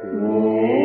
Shiva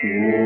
Senhor.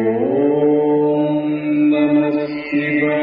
ॐ नमः शिवाय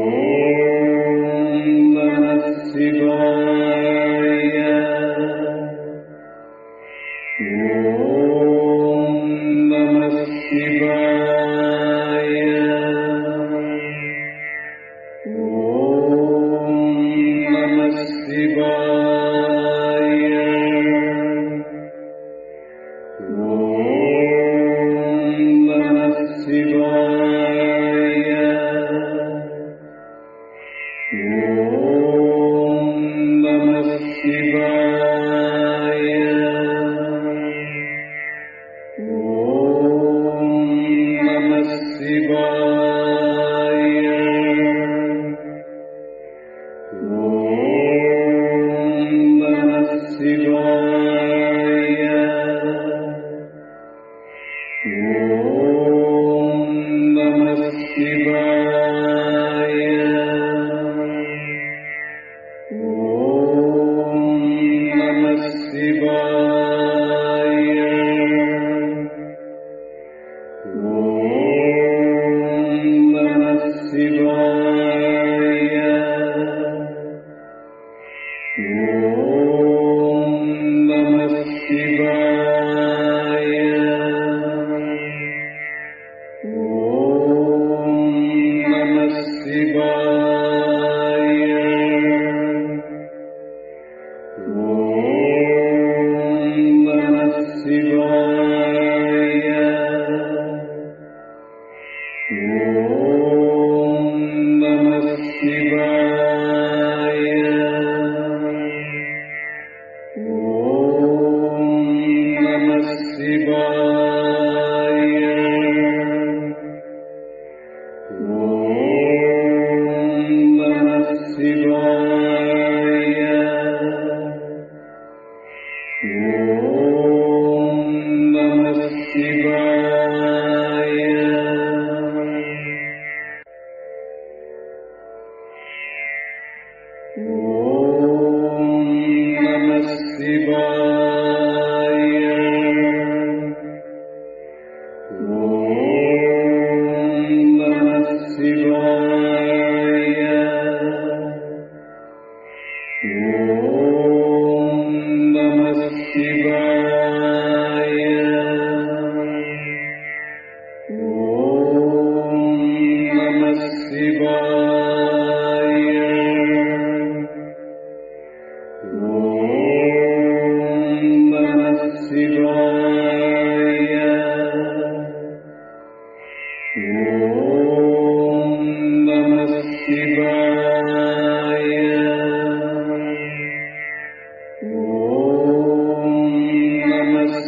Oh.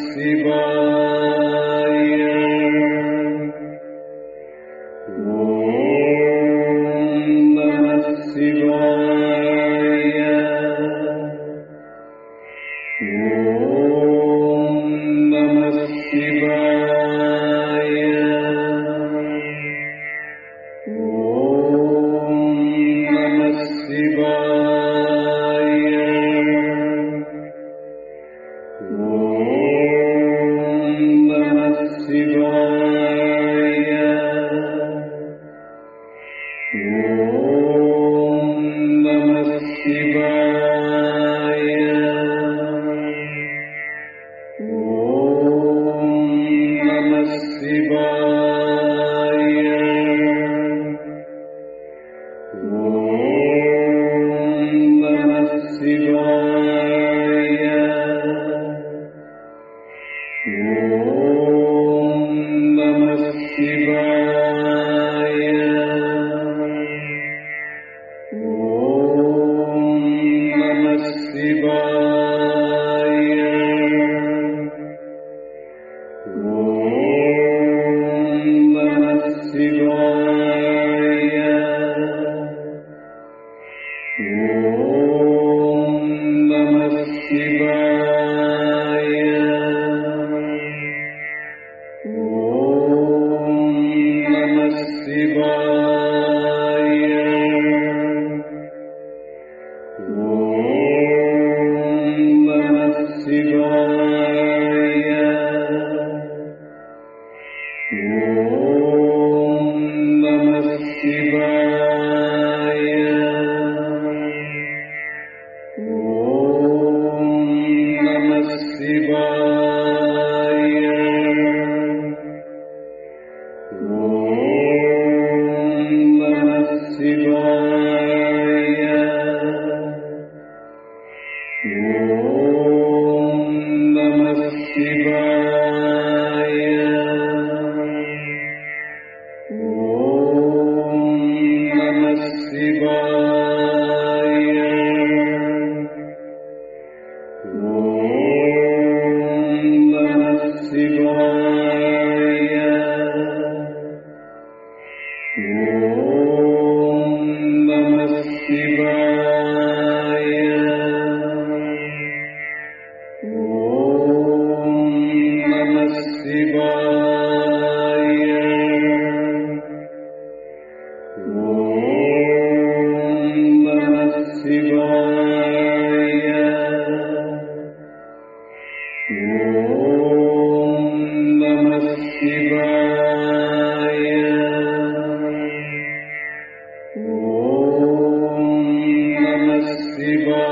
possible. Amen.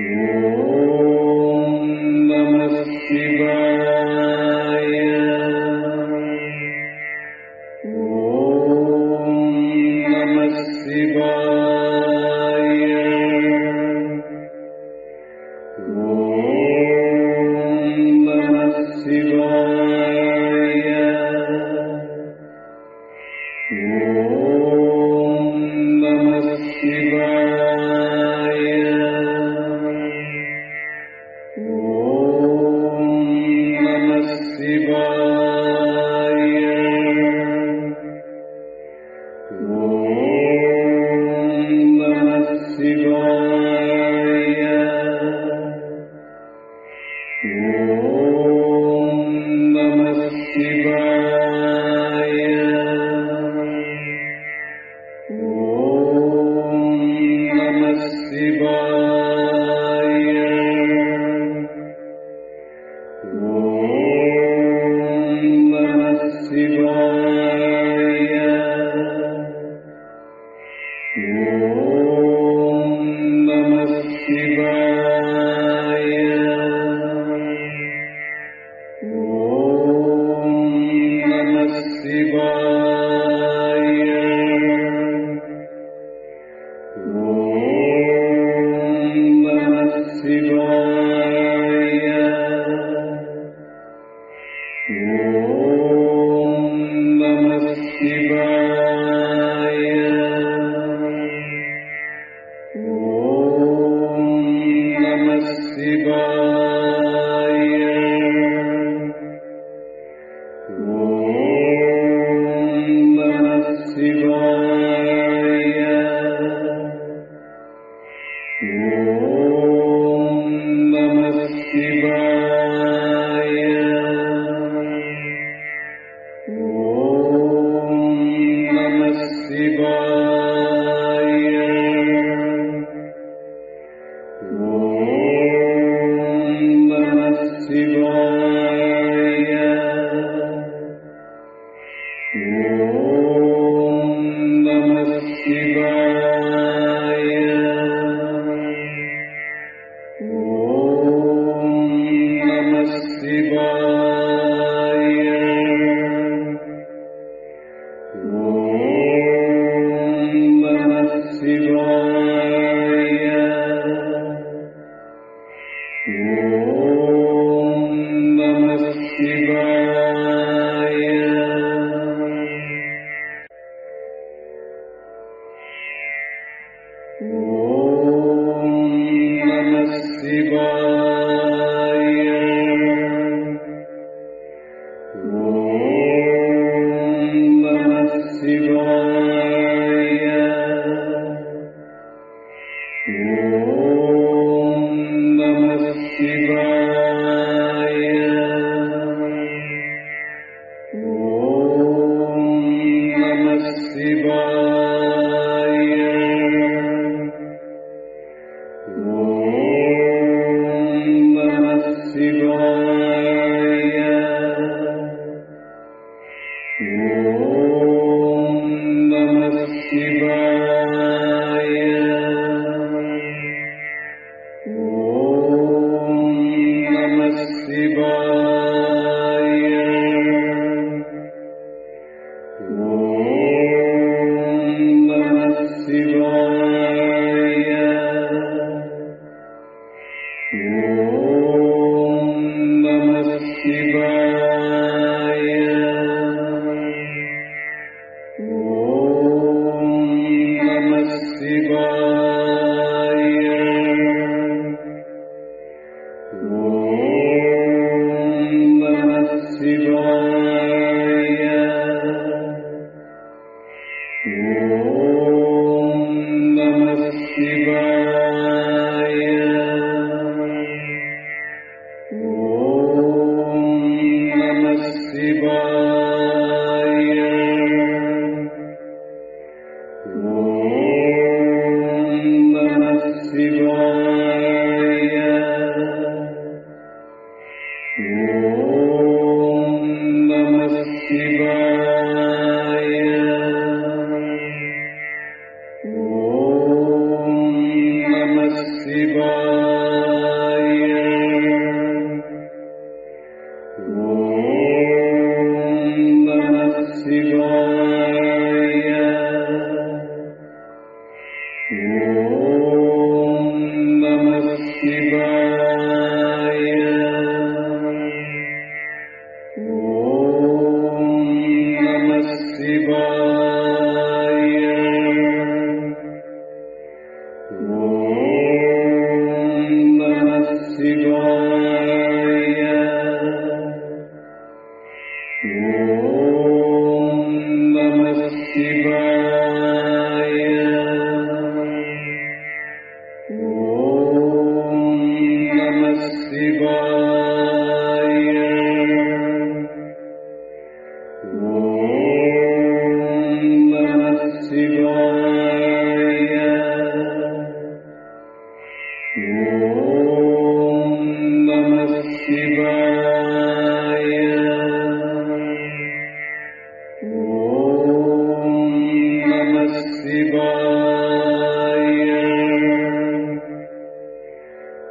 Ooh.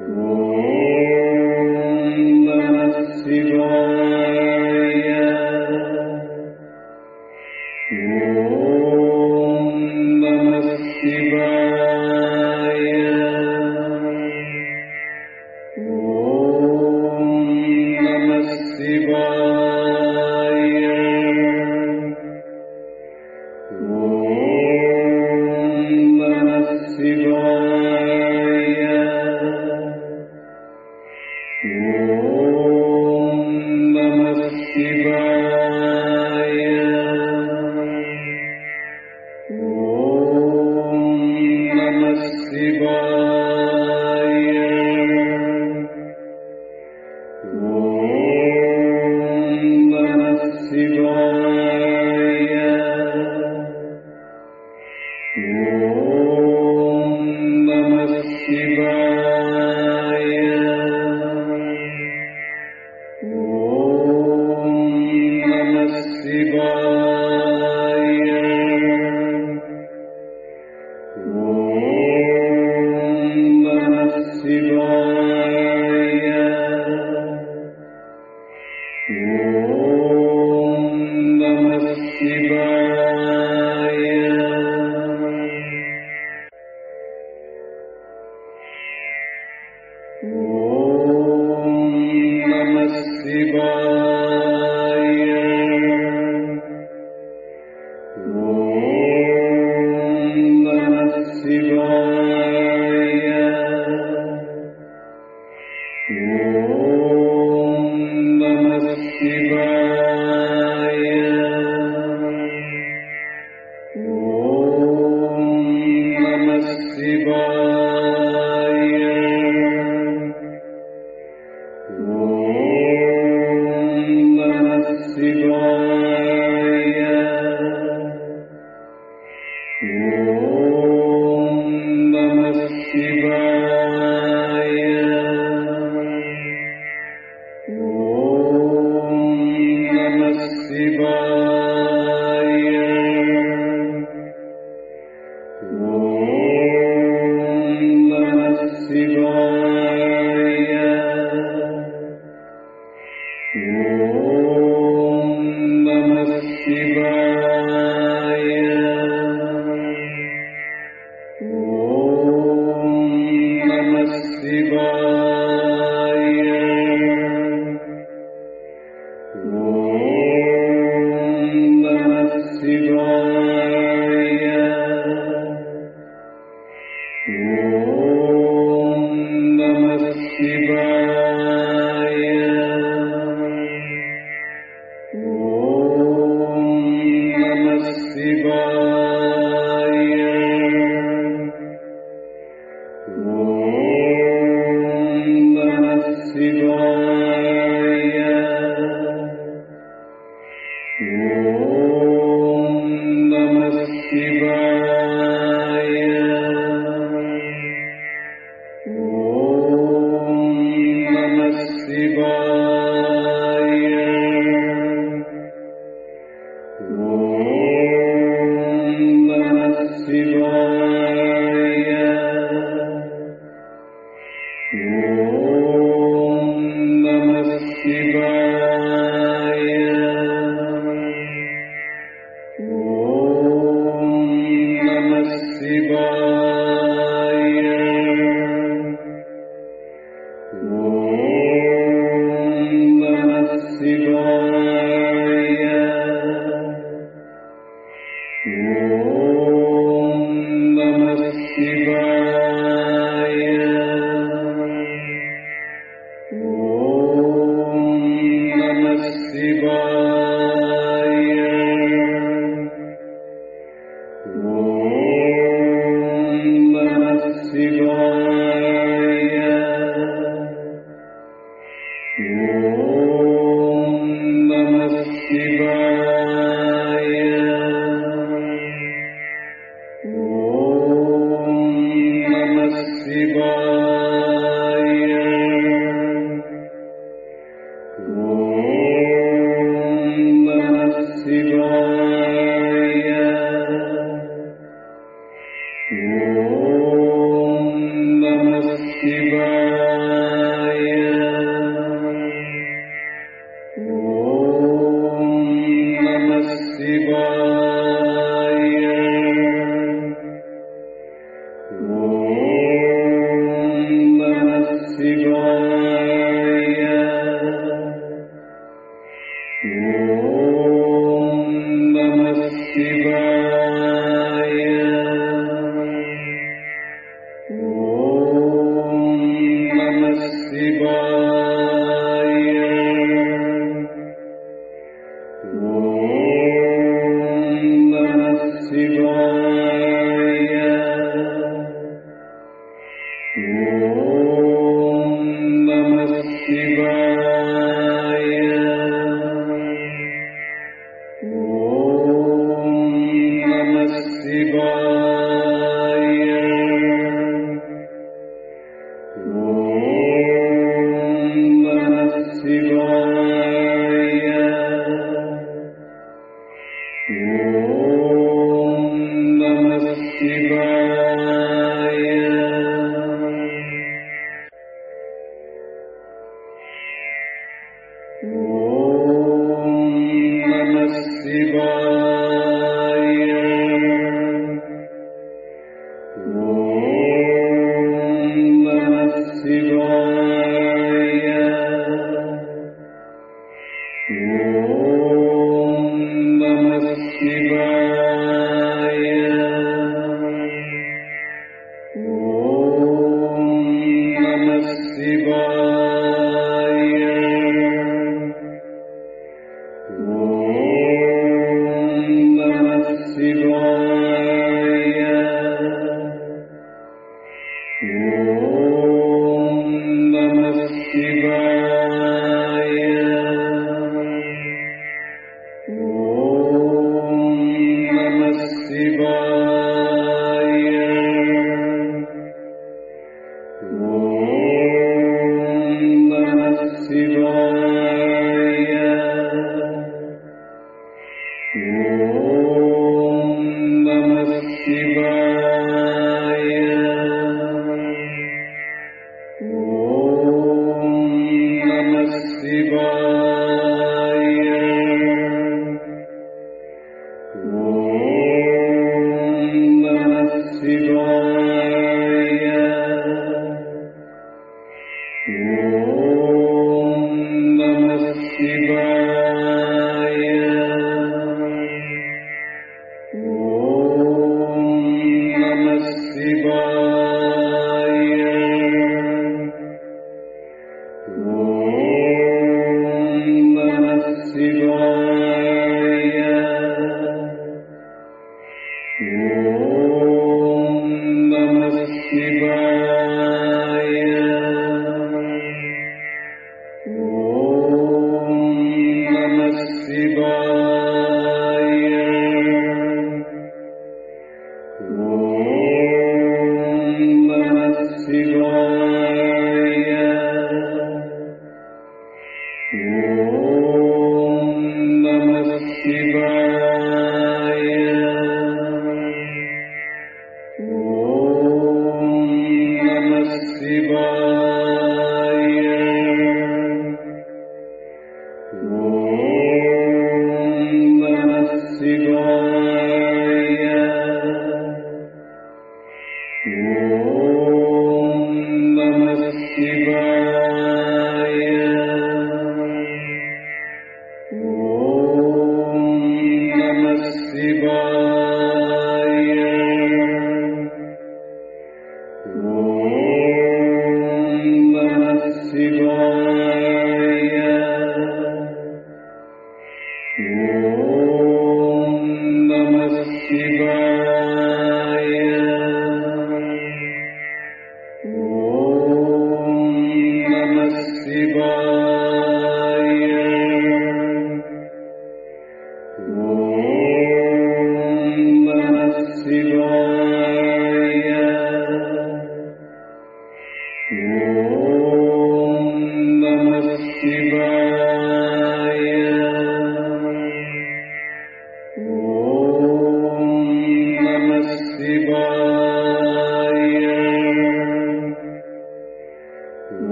Ooh.